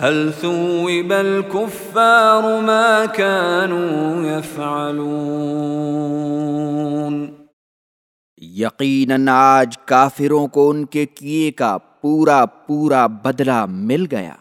هل ثوب الكفار ما كانوا يفعلون؟ یقیناً آج کافروں کو ان کے کیے کا پورا پورا بدلہ مل گیا۔